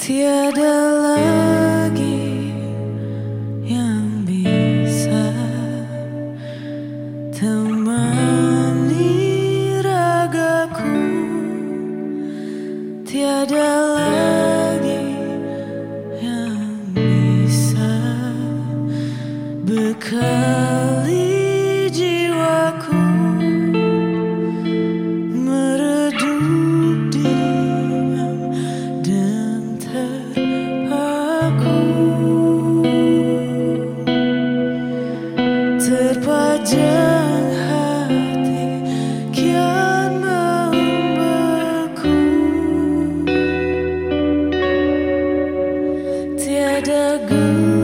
Tiada lagi yang bisa temani ragaku. Tiada lagi yang bisa bekas Terjang hati kian membeku. Tiada gula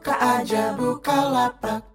buka aja buka lapak.